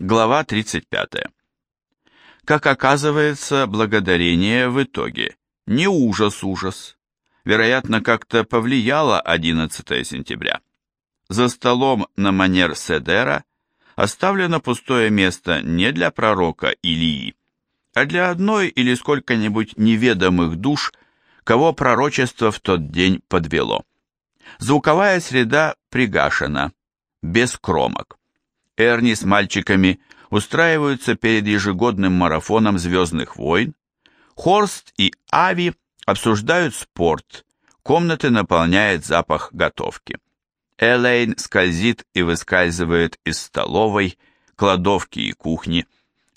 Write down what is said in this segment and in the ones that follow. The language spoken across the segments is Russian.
Глава 35. Как оказывается, благодарение в итоге не ужас-ужас. Вероятно, как-то повлияло 11 сентября. За столом на манер Седера оставлено пустое место не для пророка Илии, а для одной или сколько-нибудь неведомых душ, кого пророчество в тот день подвело. Звуковая среда пригашена, без кромок. Эрни с мальчиками устраиваются перед ежегодным марафоном «Звездных войн», Хорст и Ави обсуждают спорт, комнаты наполняет запах готовки. Элейн скользит и выскальзывает из столовой, кладовки и кухни.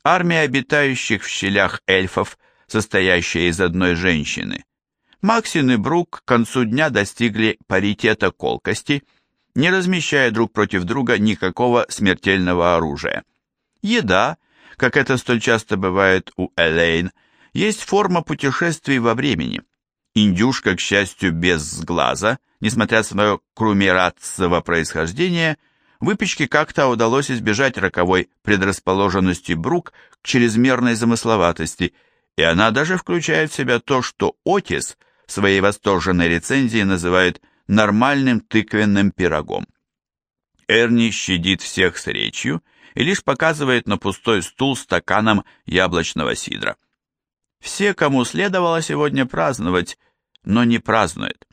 Армия обитающих в щелях эльфов, состоящая из одной женщины. Максин и Брук к концу дня достигли паритета колкости, не размещая друг против друга никакого смертельного оружия. Еда, как это столь часто бывает у Элейн, есть форма путешествий во времени. Индюшка, к счастью, без глаза, несмотря свое крумератцево происхождение, выпечке как-то удалось избежать роковой предрасположенности Брук к чрезмерной замысловатости, и она даже включает в себя то, что Отис в своей восторженной рецензии называет нормальным тыквенным пирогом. Эрни щадит всех с речью и лишь показывает на пустой стул стаканом яблочного сидра. Все, кому следовало сегодня праздновать, но не празднуют.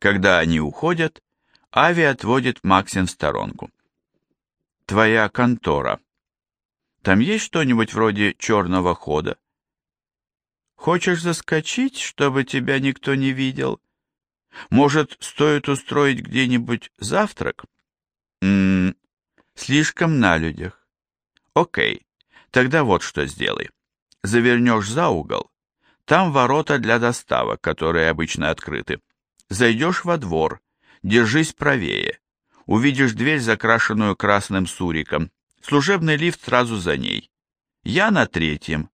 Когда они уходят, Ави отводит Максин в сторонку. «Твоя контора. Там есть что-нибудь вроде черного хода?» «Хочешь заскочить, чтобы тебя никто не видел? Может, стоит устроить где-нибудь завтрак?» «Ммм, слишком на людях. Окей, тогда вот что сделай завернешь за угол, там ворота для доставок, которые обычно открыты. Зайдешь во двор, держись правее. Увидишь дверь, закрашенную красным суриком. Служебный лифт сразу за ней. Я на третьем.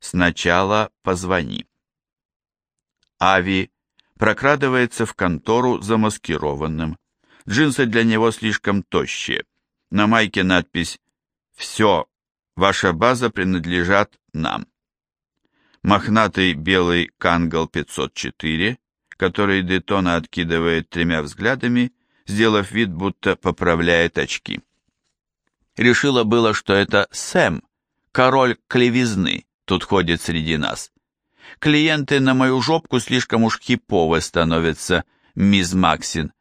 Сначала позвони. Ави прокрадывается в контору замаскированным. Джинсы для него слишком тощие. На майке надпись «Все, ваша база принадлежат нам» мохнатый белый Кангл 504, который Детона откидывает тремя взглядами, сделав вид, будто поправляет очки. Решила было, что это Сэм, король клевизны, тут ходит среди нас. Клиенты на мою жопку слишком уж хипово становятся, мисс Максин.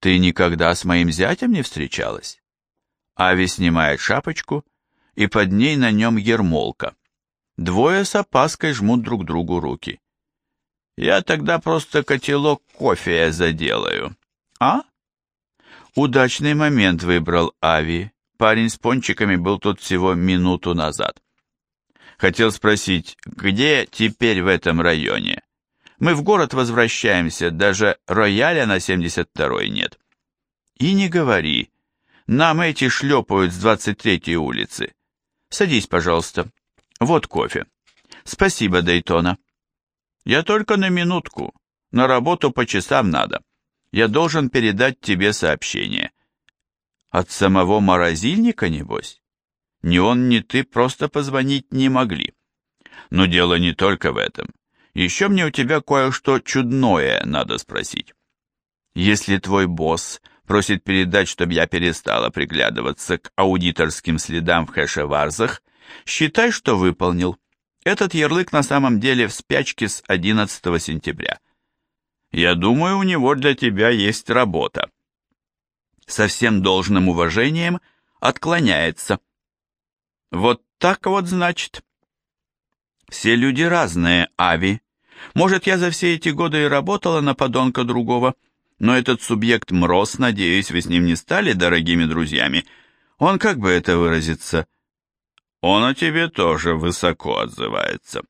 Ты никогда с моим зятем не встречалась? Ави снимает шапочку, и под ней на нем ермолка. Двое с опаской жмут друг другу руки. Я тогда просто котелок кофе заделаю. А? Удачный момент выбрал Ави. Парень с пончиками был тут всего минуту назад. Хотел спросить, где теперь в этом районе? Мы в город возвращаемся, даже рояля на 72-й нет. И не говори. Нам эти шлепают с 23-й улицы. Садись, пожалуйста. Вот кофе. Спасибо, Дейтона. Я только на минутку. На работу по часам надо. Я должен передать тебе сообщение. От самого морозильника, небось? Ни он, ни ты просто позвонить не могли. Но дело не только в этом. Еще мне у тебя кое-что чудное надо спросить. Если твой босс просит передать, чтобы я перестала приглядываться к аудиторским следам в хэшеварзах, Считай, что выполнил. Этот ярлык на самом деле в спячке с 11 сентября. Я думаю, у него для тебя есть работа. Со всем должным уважением отклоняется. Вот так вот, значит. Все люди разные, Ави. Может, я за все эти годы и работала на подонка другого, но этот субъект Мроз, надеюсь, вы с ним не стали дорогими друзьями. Он, как бы это выразиться, он о тебе тоже высоко отзывается.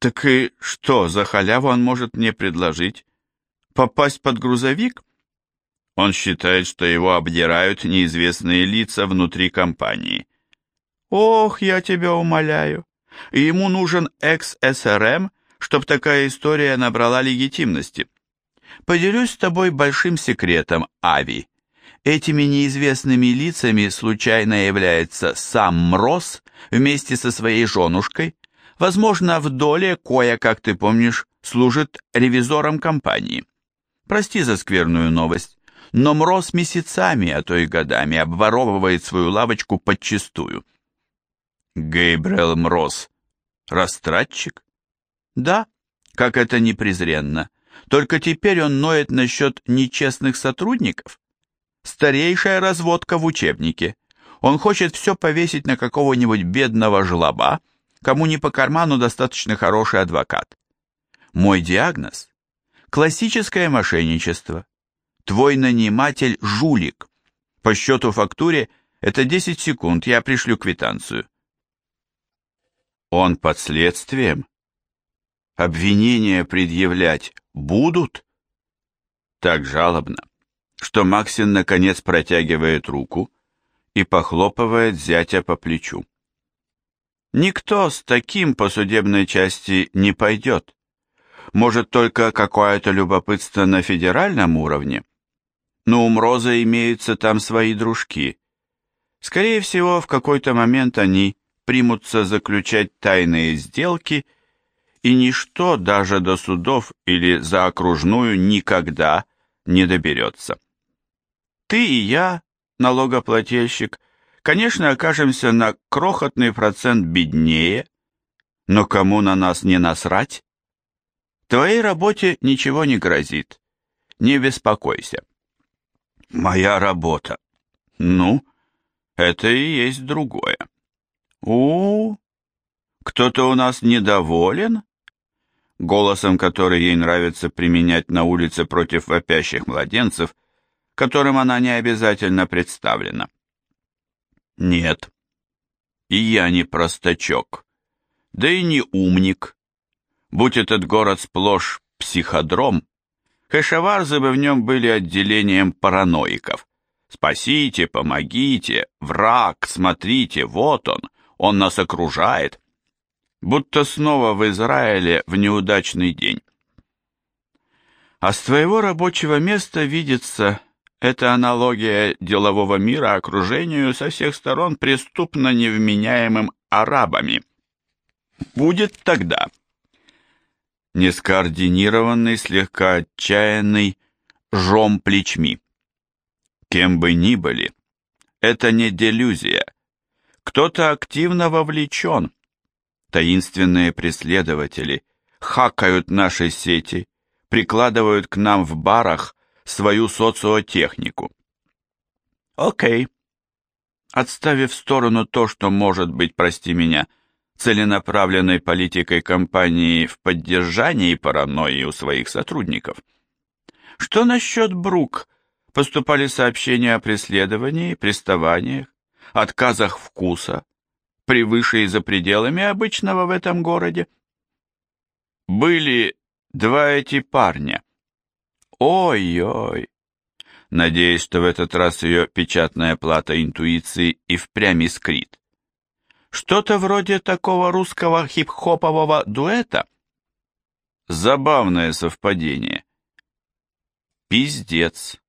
Так и что за халяву он может мне предложить? Попасть под грузовик? Он считает, что его обдирают неизвестные лица внутри компании. Ох, я тебя умоляю. Ему нужен экс-СРМ, чтобы такая история набрала легитимности. Поделюсь с тобой большим секретом, Ави. Этими неизвестными лицами случайно является сам Мроз вместе со своей женушкой, возможно, в доле кое, как ты помнишь, служит ревизором компании. Прости за скверную новость, но Мроз месяцами, а то и годами обворовывает свою лавочку подчистую. Гейбрел Мроз. Растратчик? Да, как это не презренно. Только теперь он ноет насчет нечестных сотрудников. Старейшая разводка в учебнике. Он хочет все повесить на какого-нибудь бедного жлоба, кому не по карману достаточно хороший адвокат. Мой диагноз – классическое мошенничество. Твой наниматель – жулик. По счету фактуре это 10 секунд, я пришлю квитанцию. Он под следствием? Обвинения предъявлять будут? Так жалобно, что Максин наконец протягивает руку и похлопывает зятя по плечу. Никто с таким по судебной части не пойдет. Может, только какое-то любопытство на федеральном уровне? Но у Мроза имеются там свои дружки. Скорее всего, в какой-то момент они примутся заключать тайные сделки, и ничто даже до судов или за окружную никогда не доберется. Ты и я, налогоплательщик, конечно, окажемся на крохотный процент беднее, но кому на нас не насрать? Твоей работе ничего не грозит. Не беспокойся. Моя работа. Ну, это и есть другое. У кто-то у нас недоволен?» Голосом, который ей нравится применять на улице против вопящих младенцев, которым она не обязательно представлена. «Нет, и я не простачок, да и не умник. Будь этот город сплошь психодром, хэшеварзы бы в нем были отделением параноиков. Спасите, помогите, враг, смотрите, вот он, он нас окружает. Будто снова в Израиле в неудачный день. А с твоего рабочего места видится эта аналогия делового мира окружению со всех сторон преступно невменяемым арабами. Будет тогда нескоординированный, слегка отчаянный жом плечми. Кем бы ни были, это не делюзия. Кто-то активно вовлечен. Таинственные преследователи хакают наши сети, прикладывают к нам в барах свою социотехнику. Окей. Отставив в сторону то, что может быть, прости меня, целенаправленной политикой компании в поддержании паранойи у своих сотрудников. Что насчет Брук поступали сообщения о преследовании, приставаниях, отказах вкуса, превыше и за пределами обычного в этом городе. Были два эти парня. Ой-ой. Надеюсь, что в этот раз ее печатная плата интуиции и впрямь искрит. Что-то вроде такого русского хип-хопового дуэта? Забавное совпадение. Пиздец.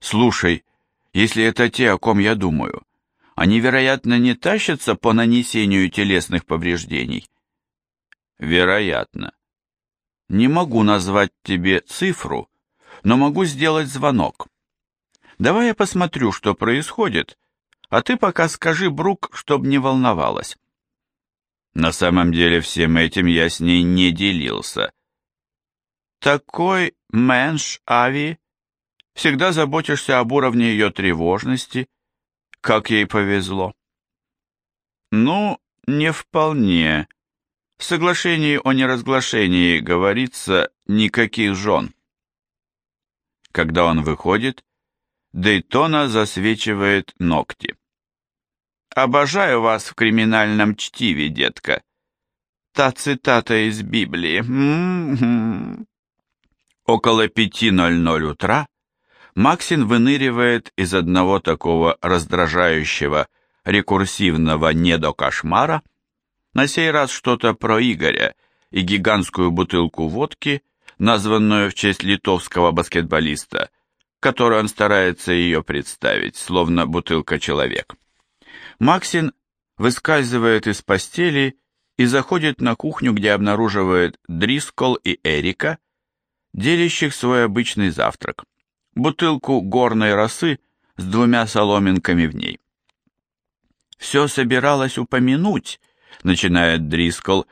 Слушай, если это те, о ком я думаю, они, вероятно, не тащатся по нанесению телесных повреждений. Вероятно. Не могу назвать тебе цифру, но могу сделать звонок. Давай я посмотрю, что происходит, а ты пока скажи Брук, чтоб не волновалась. На самом деле всем этим я с ней не делился. Такой менш, Ави, всегда заботишься об уровне ее тревожности. Как ей повезло. Ну, не вполне. В соглашении о неразглашении говорится никаких жен. Когда он выходит, Дейтона засвечивает ногти. «Обожаю вас в криминальном чтиве, детка». Та цитата из Библии. М -м -м. Около 5.00 утра Максин выныривает из одного такого раздражающего, рекурсивного недокошмара, на сей раз что-то про Игоря и гигантскую бутылку водки, названную в честь литовского баскетболиста которой он старается ее представить, словно бутылка-человек. Максин выскальзывает из постели и заходит на кухню, где обнаруживает Дрискол и Эрика, делящих свой обычный завтрак, бутылку горной росы с двумя соломинками в ней. «Все собиралась упомянуть», — начинает Дрискол,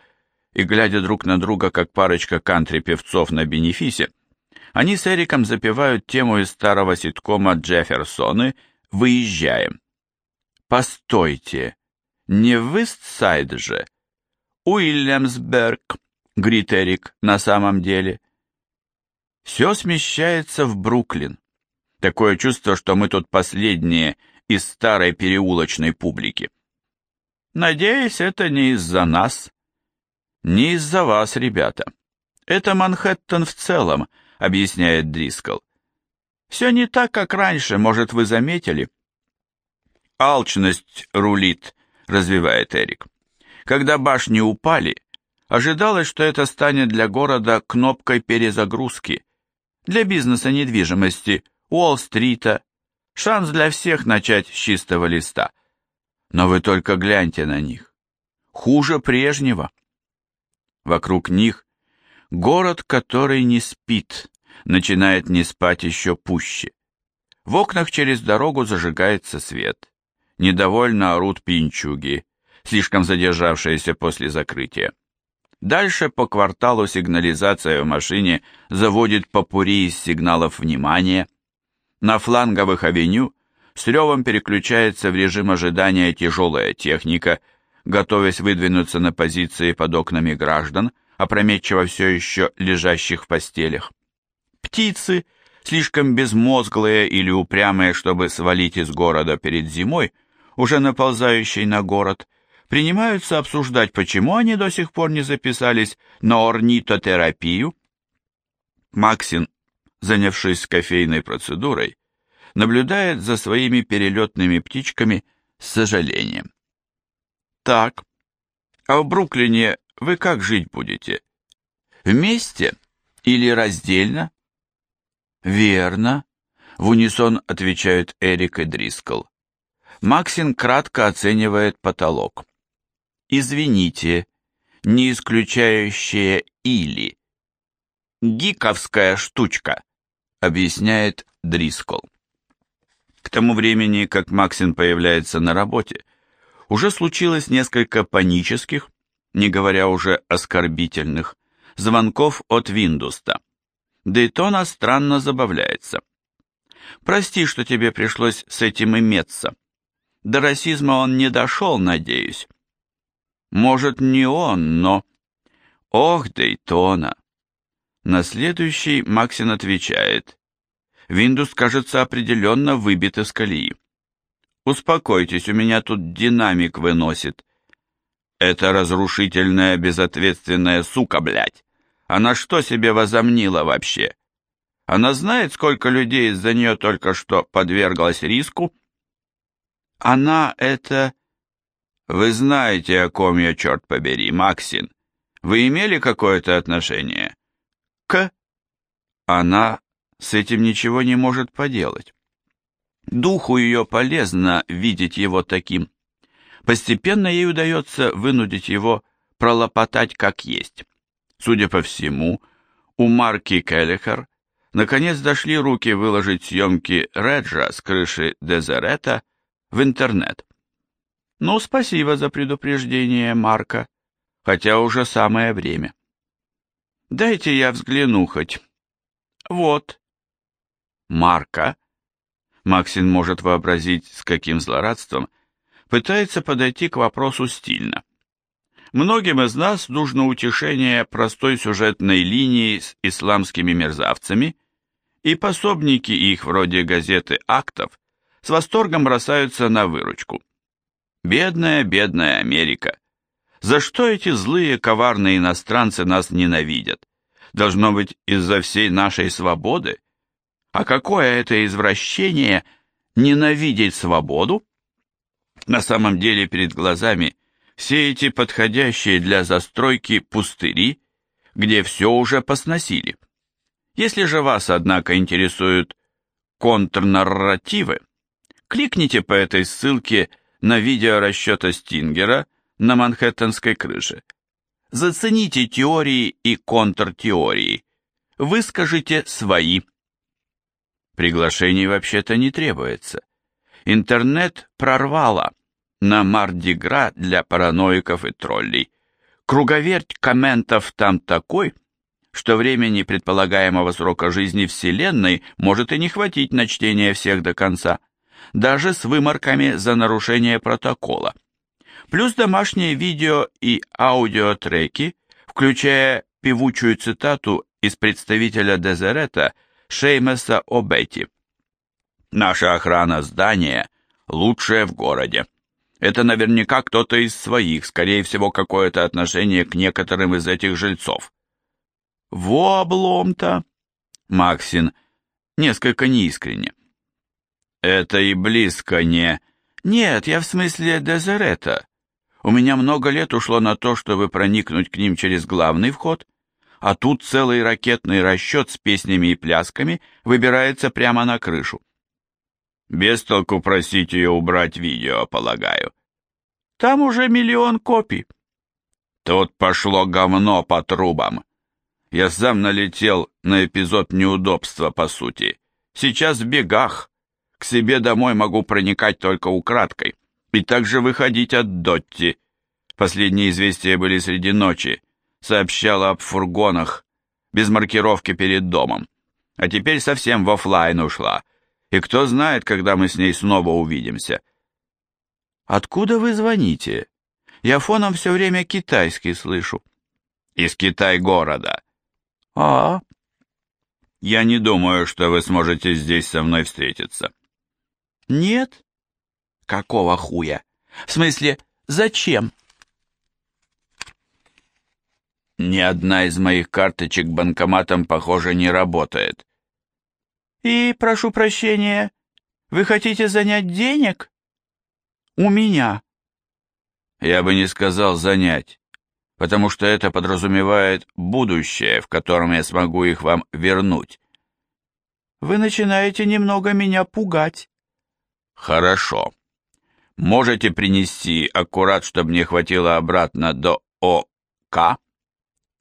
и, глядя друг на друга, как парочка кантри-певцов на бенефисе, они с Эриком запевают тему из старого ситкома Джефферсоны «Выезжаем». «Постойте, не в Истсайд же?» «Уильямсберг», — говорит Эрик, на самом деле. Все смещается в Бруклин. Такое чувство, что мы тут последние из старой переулочной публики. Надеюсь, это не из-за нас. Не из-за вас, ребята. Это Манхэттен в целом, объясняет Дрискл. Все не так, как раньше, может, вы заметили? Алчность рулит, развивает Эрик. Когда башни упали, ожидалось, что это станет для города кнопкой перезагрузки, для бизнеса недвижимости, Уолл-стрита, шанс для всех начать с чистого листа. Но вы только гляньте на них. Хуже прежнего. Вокруг них город, который не спит, начинает не спать еще пуще. В окнах через дорогу зажигается свет. Недовольно орут пинчуги, слишком задержавшиеся после закрытия. Дальше по кварталу сигнализация в машине заводит попури из сигналов внимания. На фланговых авеню с ревом переключается в режим ожидания тяжелая техника, готовясь выдвинуться на позиции под окнами граждан, опрометчиво все еще лежащих в постелях. Птицы, слишком безмозглые или упрямые, чтобы свалить из города перед зимой, уже наползающей на город, принимаются обсуждать, почему они до сих пор не записались на орнитотерапию. Максин, занявшись кофейной процедурой, наблюдает за своими перелетными птичками с сожалением. Так, а в Бруклине вы как жить будете? Вместе или раздельно? Верно, в унисон отвечают Эрик и Дрискл. Максин кратко оценивает потолок. Извините, не исключающее «или». «Гиковская штучка», — объясняет Дрискол. К тому времени, как Максин появляется на работе, уже случилось несколько панических, не говоря уже оскорбительных, звонков от Виндуста. Дейтона странно забавляется. «Прости, что тебе пришлось с этим иметься. До расизма он не дошел, надеюсь. Может, не он, но... Ох, Дейтона! На следующий Максин отвечает. Виндус, кажется, определенно выбит из колеи. Успокойтесь, у меня тут динамик выносит. Это разрушительная, безответственная сука, блядь. Она что себе возомнила вообще? Она знает, сколько людей из-за нее только что подверглось риску? Она это... Вы знаете, о ком я, черт побери, Максин. Вы имели какое-то отношение? К? Она с этим ничего не может поделать. Духу ее полезно видеть его таким. Постепенно ей удается вынудить его пролопотать как есть. Судя по всему, у Марки Келлихер наконец дошли руки выложить съемки Реджа с крыши Дезерета в интернет. Ну, спасибо за предупреждение, Марка, хотя уже самое время. Дайте я взгляну хоть. Вот. Марка. Максин может вообразить, с каким злорадством пытается подойти к вопросу стильно. Многим из нас нужно утешение простой сюжетной линии с исламскими мерзавцами, и пособники их, вроде газеты «Актов», с восторгом бросаются на выручку. Бедная, бедная Америка. За что эти злые, коварные иностранцы нас ненавидят? Должно быть, из-за всей нашей свободы? А какое это извращение ненавидеть свободу? На самом деле перед глазами все эти подходящие для застройки пустыри, где все уже посносили. Если же вас, однако, интересует контрнарративы, кликните по этой ссылке на видео расчета Стингера на Манхэттенской крыше. Зацените теории и контртеории. Выскажите свои. Приглашений вообще-то не требуется. Интернет прорвало на Мардигра для параноиков и троллей. Круговерть комментов там такой, что времени предполагаемого срока жизни Вселенной может и не хватить на чтение всех до конца, даже с выморками за нарушение протокола. Плюс домашние видео и аудиотреки, включая певучую цитату из представителя Дезерета Шеймеса Обети. Наша охрана здания лучшая в городе. Это наверняка кто-то из своих, скорее всего, какое-то отношение к некоторым из этих жильцов. Во облом-то! Максин несколько неискренне. Это и близко не... Нет, я в смысле Дезерета. У меня много лет ушло на то, чтобы проникнуть к ним через главный вход, а тут целый ракетный расчет с песнями и плясками выбирается прямо на крышу. Без толку просить ее убрать видео, полагаю. Там уже миллион копий. Тут пошло говно по трубам. Я сам налетел на эпизод неудобства, по сути. Сейчас в бегах. К себе домой могу проникать только украдкой. И также выходить от Дотти. Последние известия были среди ночи. Сообщала об фургонах, без маркировки перед домом. А теперь совсем в офлайн ушла и кто знает, когда мы с ней снова увидимся. Откуда вы звоните? Я фоном все время китайский слышу. Из Китай-города. А, Я не думаю, что вы сможете здесь со мной встретиться. Нет? Какого хуя? В смысле, зачем? Ни одна из моих карточек банкоматом, похоже, не работает. «И, прошу прощения, вы хотите занять денег?» «У меня». «Я бы не сказал занять, потому что это подразумевает будущее, в котором я смогу их вам вернуть». «Вы начинаете немного меня пугать». «Хорошо. Можете принести аккурат, чтобы мне хватило обратно до ОК?»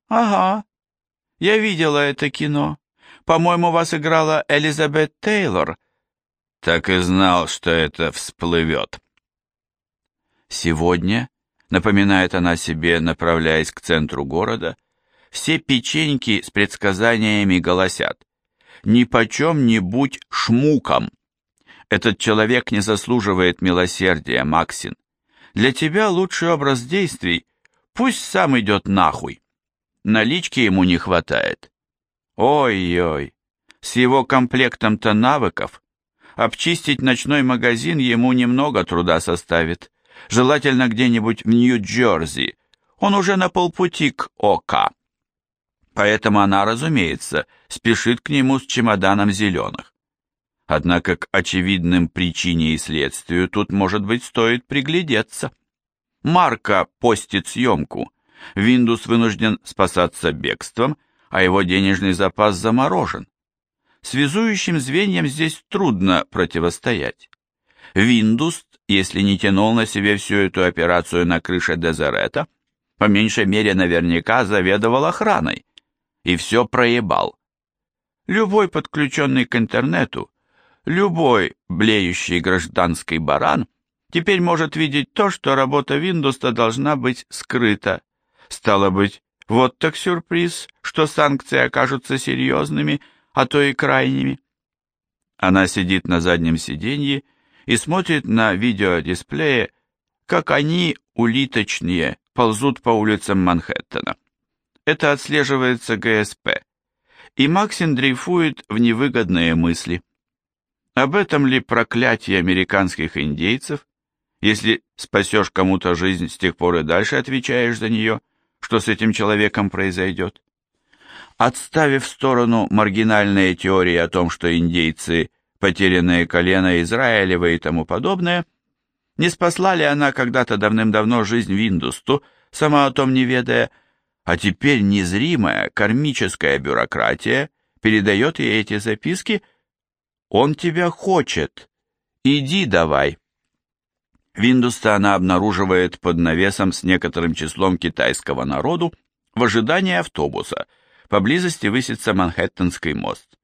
«Ага. Я видела это кино. По-моему, вас играла Элизабет Тейлор. Так и знал, что это всплывет. Сегодня, напоминает она себе, направляясь к центру города, все печеньки с предсказаниями голосят. «Ни почем не будь шмуком!» Этот человек не заслуживает милосердия, Максин. Для тебя лучший образ действий. Пусть сам идет нахуй. Налички ему не хватает. Ой-ой, с его комплектом-то навыков. Обчистить ночной магазин ему немного труда составит. Желательно где-нибудь в Нью-Джерси. Он уже на полпути к ОК. Поэтому она, разумеется, спешит к нему с чемоданом зеленых. Однако к очевидным причине и следствию тут, может быть, стоит приглядеться. Марка постит съемку. Виндус вынужден спасаться бегством – а его денежный запас заморожен. Связующим звеньям здесь трудно противостоять. Виндус, если не тянул на себе всю эту операцию на крыше Дезерета, по меньшей мере наверняка заведовал охраной и все проебал. Любой подключенный к интернету, любой блеющий гражданский баран теперь может видеть то, что работа Виндуса должна быть скрыта. Стало быть, вот так сюрприз, что санкции окажутся серьезными, а то и крайними. Она сидит на заднем сиденье и смотрит на видеодисплее, как они, улиточные, ползут по улицам Манхэттена. Это отслеживается ГСП. И Максин дрейфует в невыгодные мысли. Об этом ли проклятие американских индейцев, если спасешь кому-то жизнь, с тех пор и дальше отвечаешь за нее – что с этим человеком произойдет. Отставив в сторону маргинальные теории о том, что индейцы – потерянные колено Израилева и тому подобное, не спасла ли она когда-то давным-давно жизнь Виндусту, сама о том не ведая, а теперь незримая кармическая бюрократия передает ей эти записки? Он тебя хочет. Иди давай. Виндуста она обнаруживает под навесом с некоторым числом китайского народу в ожидании автобуса. Поблизости высится Манхэттенский мост.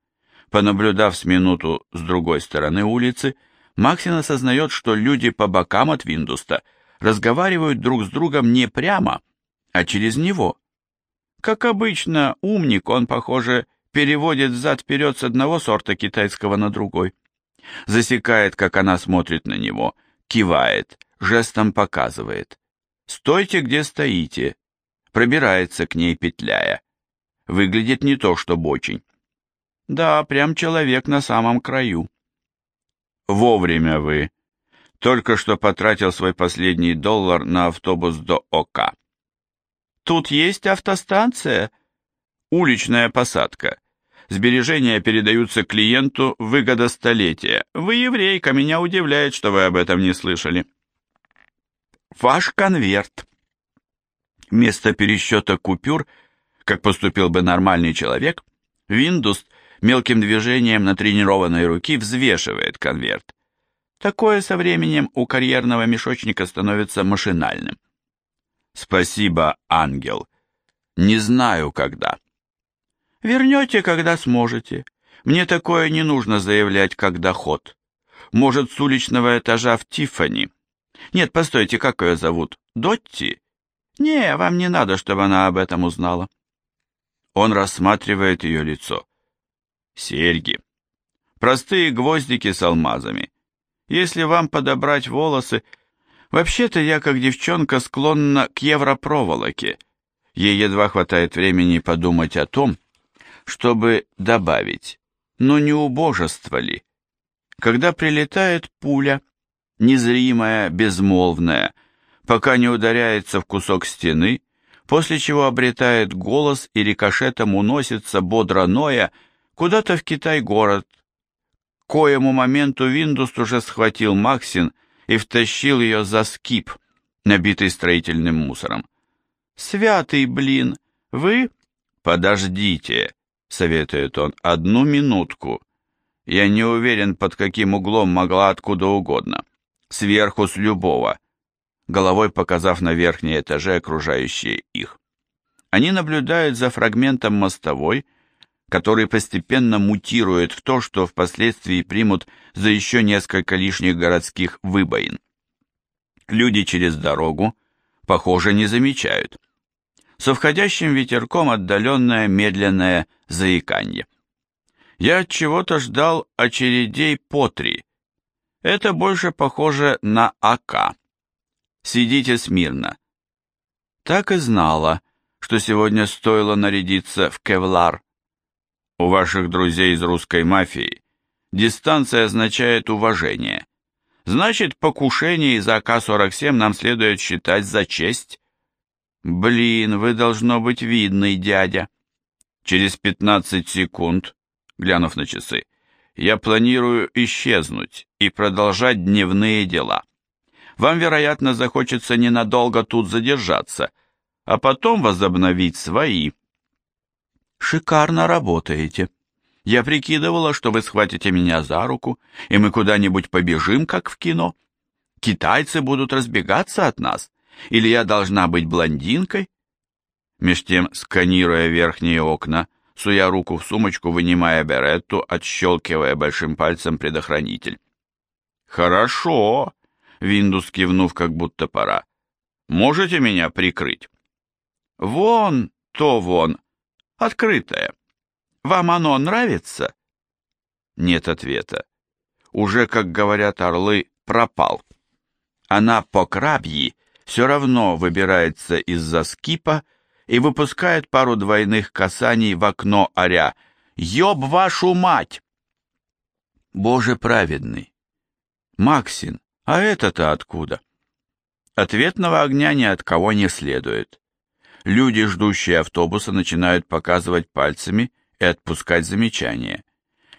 Понаблюдав с минуту с другой стороны улицы, Максин осознает, что люди по бокам от Виндуста разговаривают друг с другом не прямо, а через него. Как обычно, умник, он, похоже, переводит взад-вперед с одного сорта китайского на другой. Засекает, как она смотрит на него, кивает, жестом показывает. «Стойте, где стоите!» Пробирается к ней, петляя. Выглядит не то, чтобы очень. Да, прям человек на самом краю. Вовремя вы. Только что потратил свой последний доллар на автобус до ОК. Тут есть автостанция? Уличная посадка. Сбережения передаются клиенту выгода столетия. Вы еврейка, меня удивляет, что вы об этом не слышали. Ваш конверт. Вместо пересчета купюр, как поступил бы нормальный человек, Виндуст мелким движением натренированной руки взвешивает конверт. Такое со временем у карьерного мешочника становится машинальным. Спасибо, ангел. Не знаю, когда. Вернете, когда сможете. Мне такое не нужно заявлять, как доход. Может, с уличного этажа в Тиффани. Нет, постойте, как ее зовут? Дотти? Не, вам не надо, чтобы она об этом узнала. Он рассматривает ее лицо. Серьги. Простые гвоздики с алмазами. Если вам подобрать волосы... Вообще-то я, как девчонка, склонна к европроволоке. Ей едва хватает времени подумать о том, чтобы добавить. Но не убожество ли? Когда прилетает пуля, незримая, безмолвная, пока не ударяется в кусок стены, после чего обретает голос и рикошетом уносится бодро ноя куда-то в Китай-город. Коему моменту Виндус уже схватил Максин и втащил ее за скип, набитый строительным мусором. «Святый блин! Вы...» «Подождите!» — советует он. «Одну минутку. Я не уверен, под каким углом могла откуда угодно. Сверху с любого». Головой показав на верхние этажи, окружающие их. Они наблюдают за фрагментом мостовой, который постепенно мутирует в то, что впоследствии примут за еще несколько лишних городских выбоин. Люди через дорогу, похоже, не замечают. Со входящим ветерком отдаленное медленное заиканье. Я от чего-то ждал очередей по три. Это больше похоже на АК. Сидите смирно. Так и знала, что сегодня стоило нарядиться в кевлар. У ваших друзей из русской мафии дистанция означает уважение. Значит, покушение из АК-47 нам следует считать за честь. Блин, вы должно быть видный, дядя. Через 15 секунд, глянув на часы, я планирую исчезнуть и продолжать дневные дела. Вам, вероятно, захочется ненадолго тут задержаться, а потом возобновить свои. Шикарно работаете. Я прикидывала, что вы схватите меня за руку, и мы куда-нибудь побежим, как в кино. Китайцы будут разбегаться от нас, или я должна быть блондинкой? Меж тем, сканируя верхние окна, суя руку в сумочку, вынимая беретту, отщелкивая большим пальцем предохранитель. «Хорошо!» — Виндус кивнув, как будто пора. «Можете меня прикрыть?» «Вон, то вон!» Открытое. Вам оно нравится? Нет ответа. Уже, как говорят орлы, пропал. Она по крабьи все равно выбирается из-за скипа и выпускает пару двойных касаний в окно оря. «Ёб вашу мать!» Боже праведный! Максин, а это-то откуда? Ответного огня ни от кого не следует. Люди, ждущие автобуса, начинают показывать пальцами и отпускать замечания.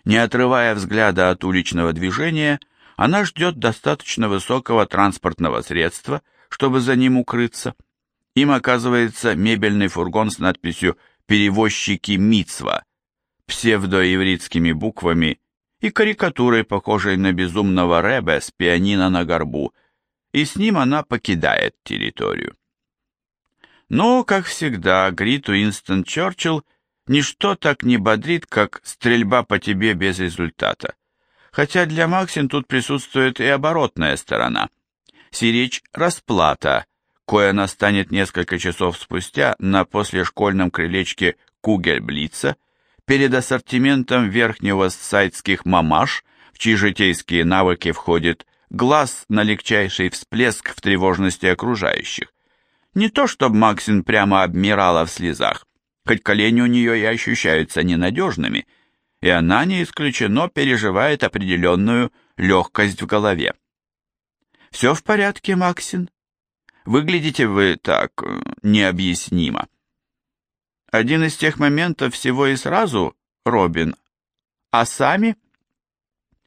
Не отрывая взгляда от уличного движения, она ждет достаточно высокого транспортного средства, чтобы за ним укрыться. Им оказывается мебельный фургон с надписью «Перевозчики Мицва», псевдоевритскими буквами и карикатурой, похожей на безумного Рэбе с пианино на горбу, и с ним она покидает территорию. Но, как всегда, Грит Уинстон Чорчилл ничто так не бодрит, как стрельба по тебе без результата. Хотя для Максин тут присутствует и оборотная сторона. Сиречь расплата, кое настанет несколько часов спустя на послешкольном крылечке Кугельблица перед ассортиментом верхнего сайтских мамаш, в чьи житейские навыки входит глаз на легчайший всплеск в тревожности окружающих. Не то, чтобы Максин прямо обмирала в слезах, хоть колени у нее и ощущаются ненадежными, и она, не исключено, переживает определенную легкость в голове. «Все в порядке, Максин? Выглядите вы так э, необъяснимо». Один из тех моментов всего и сразу, Робин. А сами?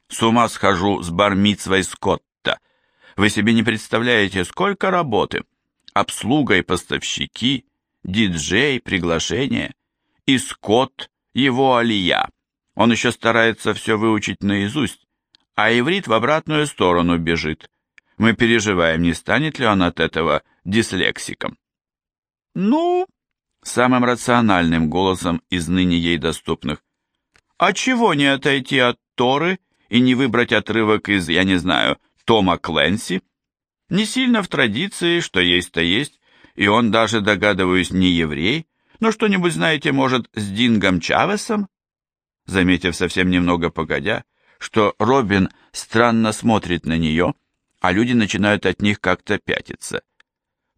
С ума схожу с бармицвой Скотта. Вы себе не представляете, сколько работы. Обслуга и поставщики, диджей, приглашение. И Скотт, его алия. Он еще старается все выучить наизусть, а иврит в обратную сторону бежит. Мы переживаем, не станет ли он от этого дислексиком. Ну, самым рациональным голосом из ныне ей доступных. «А чего не отойти от Торы и не выбрать отрывок из, я не знаю, Тома Кленси? Не сильно в традиции, что есть-то есть, и он даже, догадываюсь, не еврей, но что-нибудь, знаете, может, с Дингом Чавесом?» Заметив совсем немного погодя, что Робин странно смотрит на нее, а люди начинают от них как-то пятиться –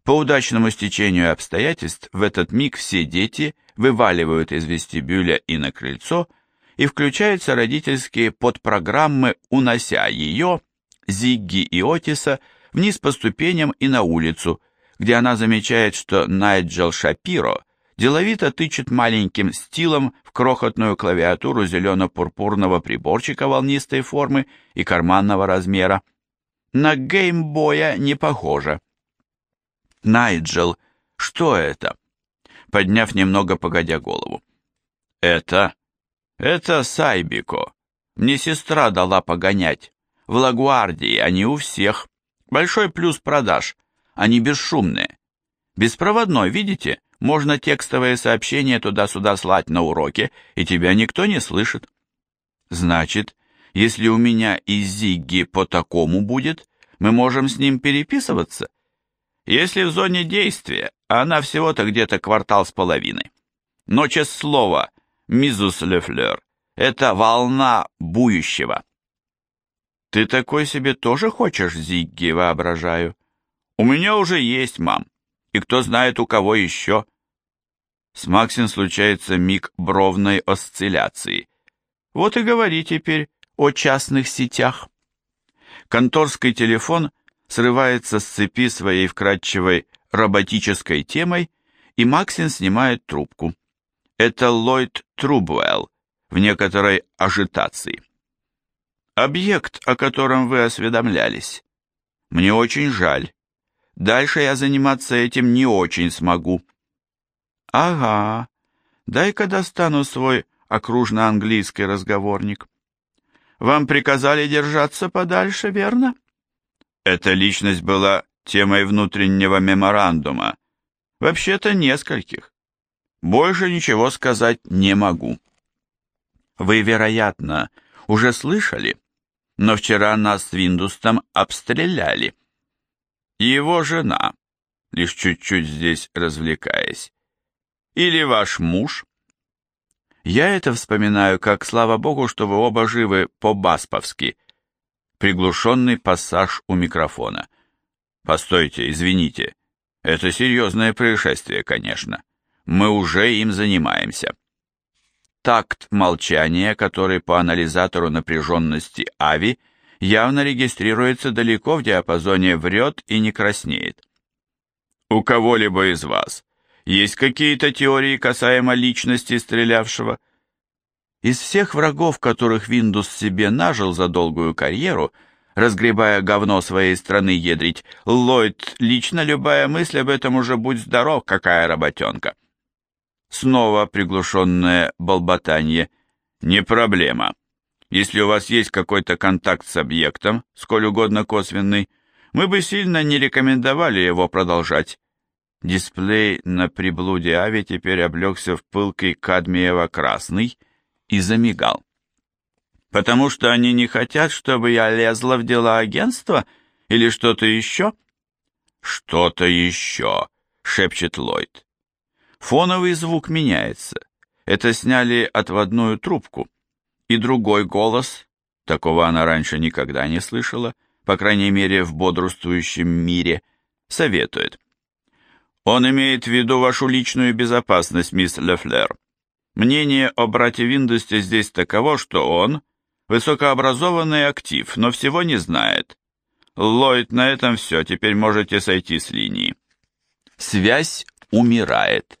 по удачному стечению обстоятельств в этот миг все дети вываливают из вестибюля и на крыльцо, и включаются родительские подпрограммы, унося ее, Зигги и Отиса, вниз по ступеням и на улицу, где она замечает, что Найджел Шапиро деловито тычет маленьким стилом в крохотную клавиатуру зелено-пурпурного приборчика волнистой формы и карманного размера. На геймбоя не похоже. Найджел, что это?» Подняв немного погодя голову. «Это... это Сайбико. Мне сестра дала погонять. В Лагуардии они у всех. Большой плюс продаж. Они бесшумные. Беспроводной, видите? Можно текстовые сообщения туда-сюда слать на уроке, и тебя никто не слышит. Значит, если у меня и Зигги по такому будет, мы можем с ним переписываться? Если в зоне действия, она всего-то где-то квартал с половиной. Но, честное слово, мизус Лефлер, это волна бующего. Ты такой себе тоже хочешь, Зигги, воображаю? У меня уже есть, мам. И кто знает, у кого еще. С Максин случается миг бровной осцилляции. Вот и говори теперь о частных сетях. Конторский телефон срывается с цепи своей вкрадчивой роботической темой, и Максин снимает трубку. Это Ллойд Трубуэлл в некоторой ажитации. Объект, о котором вы осведомлялись. Мне очень жаль. Дальше я заниматься этим не очень смогу. Ага, дай-ка достану свой окружно-английский разговорник. Вам приказали держаться подальше, верно? Эта личность была темой внутреннего меморандума, вообще-то нескольких. Больше ничего сказать не могу. Вы, вероятно, уже слышали, но вчера нас с Виндустом обстреляли. Его жена, лишь чуть-чуть здесь развлекаясь. Или ваш муж. Я это вспоминаю, как, слава богу, что вы оба живы по-басповски – приглушенный пассаж у микрофона. «Постойте, извините. Это серьезное происшествие, конечно. Мы уже им занимаемся». Такт молчания, который по анализатору напряженности АВИ явно регистрируется далеко в диапазоне «врет» и не краснеет. «У кого-либо из вас есть какие-то теории касаемо личности стрелявшего?» Из всех врагов, которых Виндус себе нажил за долгую карьеру, разгребая говно своей страны ядрить, Ллойд, лично любая мысль об этом уже будь здоров, какая работенка. Снова приглушенное болботанье. Не проблема. Если у вас есть какой-то контакт с объектом, сколь угодно косвенный, мы бы сильно не рекомендовали его продолжать. Дисплей на приблуде Ави теперь облегся в пылкий кадмиево-красный и замигал. «Потому что они не хотят, чтобы я лезла в дела агентства или что-то еще?» «Что-то еще», — шепчет Ллойд. Фоновый звук меняется. Это сняли отводную трубку. И другой голос, такого она раньше никогда не слышала, по крайней мере в бодрствующем мире, советует. Он имеет в виду вашу личную безопасность, мисс Лефлер. Мнение о брате Виндусте здесь таково, что он высокообразованный актив, но всего не знает. Ллойд, на этом все, теперь можете сойти с линии. Связь умирает.